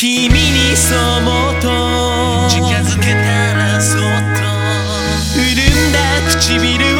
君にそもっと。近づけたらそっと。潤んだ唇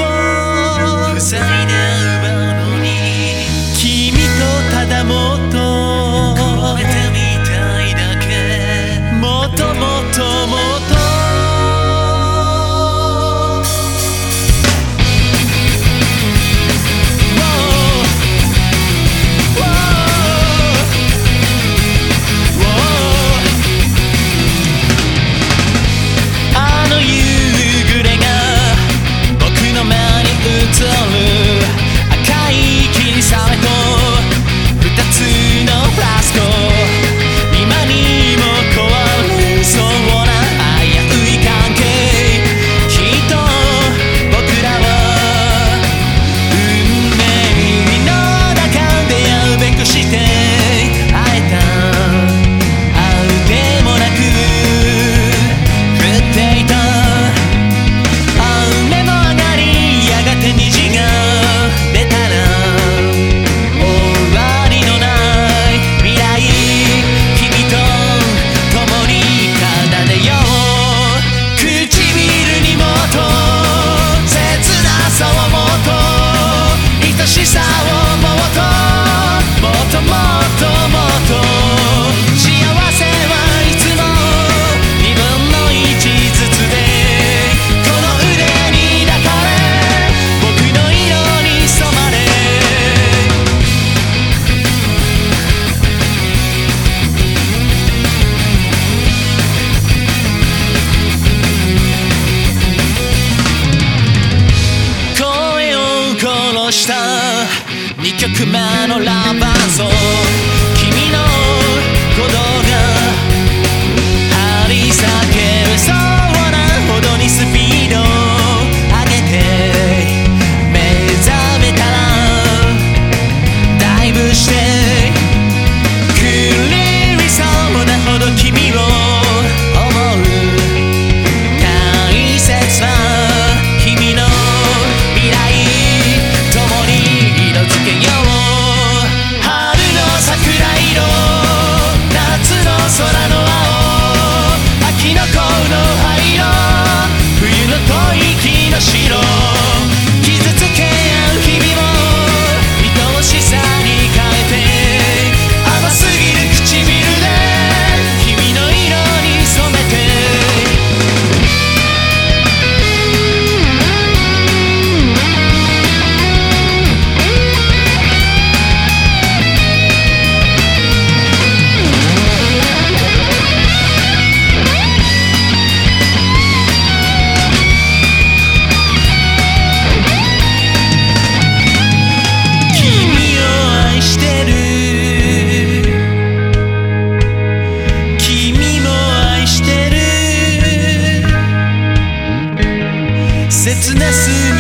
2曲目のラバーゾーン君の鼓動白 SNS